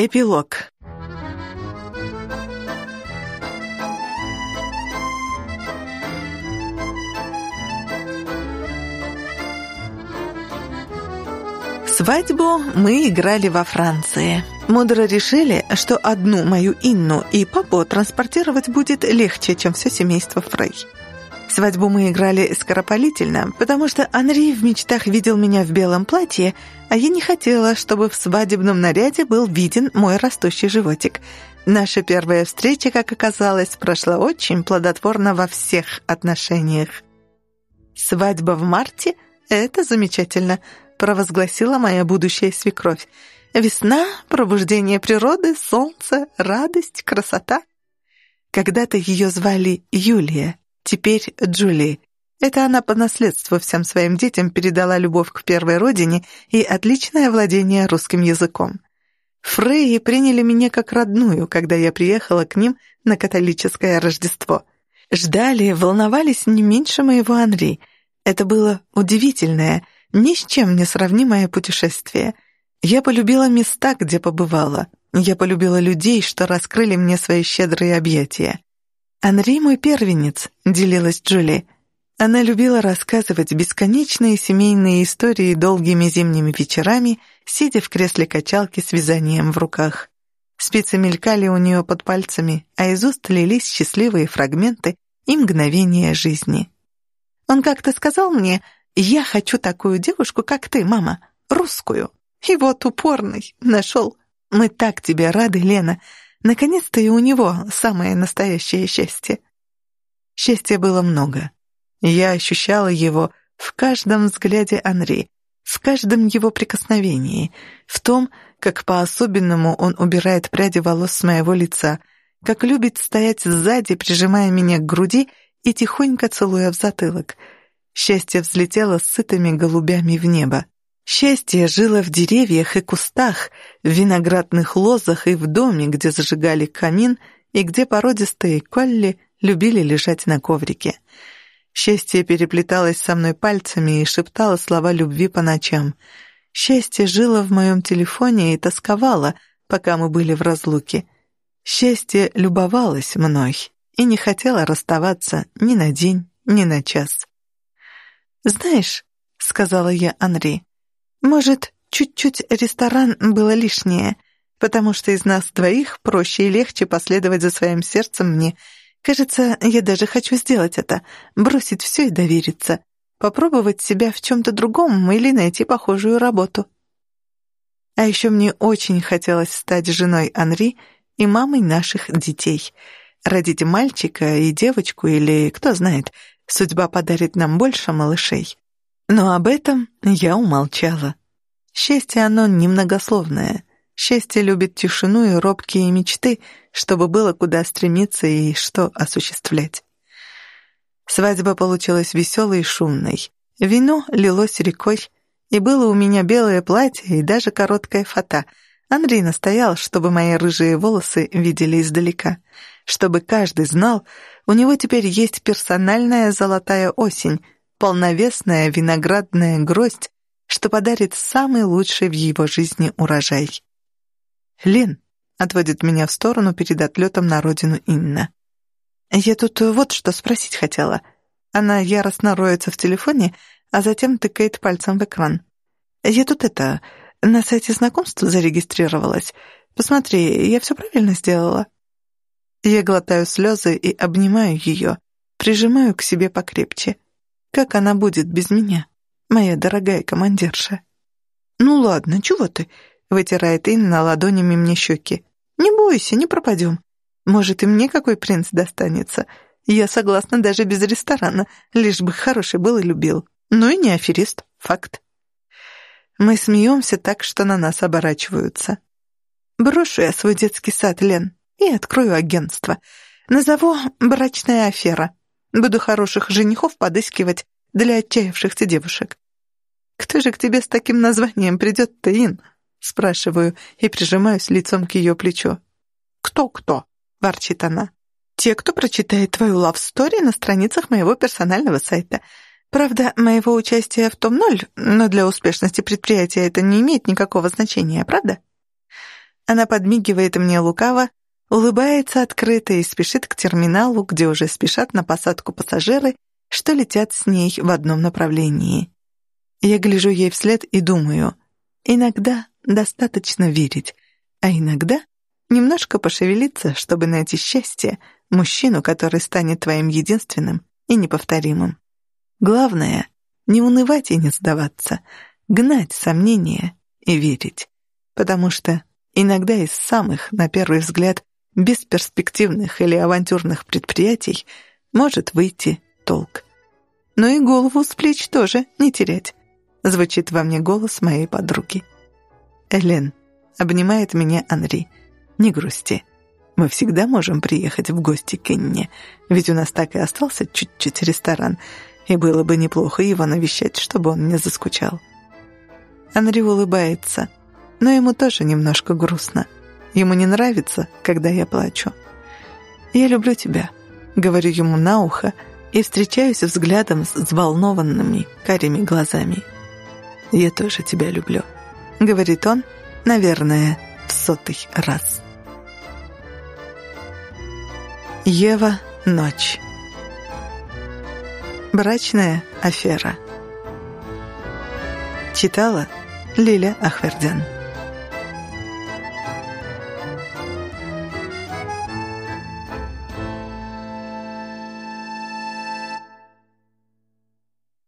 Эпилог. Свадьбу мы играли во Франции. Мудро решили, что одну мою Инну и папу транспортировать будет легче, чем все семейство Фрей. Свадьбу мы играли скоропалительно, потому что Анри в мечтах видел меня в белом платье, а я не хотела, чтобы в свадебном наряде был виден мой растущий животик. Наша первая встреча, как оказалось, прошла очень плодотворно во всех отношениях. «Свадьба в марте — это замечательно», — провозгласила моя будущая свекровь. «Весна, пробуждение природы, солнце, радость, красота». Когда-то ее звали Юлия, теперь Джули. Это она по наследству всем своим детям передала любовь к первой родине и отличное владение русским языком. Фреи приняли меня как родную, когда я приехала к ним на католическое Рождество. Ждали, волновались не меньше моего Анри. Это было удивительное, ни с чем не сравнимое путешествие. Я полюбила места, где побывала. Я полюбила людей, что раскрыли мне свои щедрые объятия. «Анри мой первенец», — делилась Джули. Она любила рассказывать бесконечные семейные истории долгими зимними вечерами, сидя в кресле качалки с вязанием в руках. Спицы мелькали у нее под пальцами, а из уст лились счастливые фрагменты и мгновения жизни. Он как-то сказал мне, «Я хочу такую девушку, как ты, мама, русскую». И вот упорный, нашел. Мы так тебе рады, Лена. Наконец-то и у него самое настоящее счастье. Счастья было много. Я ощущала его в каждом взгляде Анри, в каждом его прикосновении, в том, как по-особенному он убирает пряди волос с моего лица, как любит стоять сзади, прижимая меня к груди и тихонько целуя в затылок. Счастье взлетело сытыми голубями в небо. Счастье жило в деревьях и кустах, в виноградных лозах и в доме, где зажигали камин и где породистые колли любили лежать на коврике. Счастье переплеталось со мной пальцами и шептало слова любви по ночам. Счастье жило в моем телефоне и тосковало, пока мы были в разлуке. Счастье любовалось мной и не хотела расставаться ни на день, ни на час. «Знаешь», — сказала я Анри, может, чуть-чуть ресторан было лишнее, потому что из нас двоих проще и легче последовать за своим сердцем мне. Кажется, я даже хочу сделать это, бросить все и довериться, попробовать себя в чем-то другом или найти похожую работу. А еще мне очень хотелось стать женой Анри и мамой наших детей. Родить мальчика и девочку или, кто знает, судьба подарит нам больше малышей. Но об этом я умолчала. Счастье оно немногословное. Счастье любит тишину и робкие мечты, чтобы было куда стремиться и что осуществлять. Свадьба получилась веселой и шумной. Вино лилось рекой, и было у меня белое платье и даже короткая фата. Андрей настоял, чтобы мои рыжие волосы видели издалека, чтобы каждый знал, у него теперь есть персональная золотая осень — полновесная виноградная гроздь, что подарит самый лучший в его жизни урожай. «Лен», — отводит меня в сторону перед отлетом на родину Инна. «Я тут вот что спросить хотела». Она яростно роется в телефоне, а затем тыкает пальцем в экран. «Я тут это, на сайте знакомств зарегистрировалась. Посмотри, я все правильно сделала?» Я глотаю слезы и обнимаю ее, прижимаю к себе покрепче. Как она будет без меня, моя дорогая командирша? Ну ладно, чего ты? Вытирает Инна ладонями мне щеки. Не бойся, не пропадем. Может, и мне какой принц достанется. Я согласна даже без ресторана, лишь бы хороший был и любил. Ну и не аферист, факт. Мы смеемся так, что на нас оборачиваются. Брошу я свой детский сад, Лен, и открою агентство. Назову «Брачная афера». Буду хороших женихов подыскивать для отчаявшихся девушек. «Кто же к тебе с таким названием придет-то, Ин?» Спрашиваю и прижимаюсь лицом к ее плечу. «Кто-кто?» — ворчит она. «Те, кто прочитает твою лав-стори на страницах моего персонального сайта. Правда, моего участия в том ноль, но для успешности предприятия это не имеет никакого значения, правда?» Она подмигивает мне лукаво, улыбается открыто и спешит к терминалу, где уже спешат на посадку пассажиры, что летят с ней в одном направлении. Я гляжу ей вслед и думаю, иногда достаточно верить, а иногда немножко пошевелиться, чтобы найти счастье, мужчину, который станет твоим единственным и неповторимым. Главное — не унывать и не сдаваться, гнать сомнения и верить, потому что иногда из самых, на первый взгляд, бесперспективных или авантюрных предприятий может выйти толк. Но и голову с плеч тоже не терять. Звучит во мне голос моей подруги. Элен, обнимает меня Анри. Не грусти. Мы всегда можем приехать в гости к Инне, ведь у нас так и остался чуть-чуть ресторан, и было бы неплохо его навещать, чтобы он не заскучал. Анри улыбается, но ему тоже немножко грустно. Ему не нравится, когда я плачу. «Я люблю тебя», — говорю ему на ухо, и встречаюсь взглядом с взволнованными карими глазами. «Я тоже тебя люблю», — говорит он, наверное, в сотый раз. Ева Ночь Брачная афера Читала Лиля Ахвердян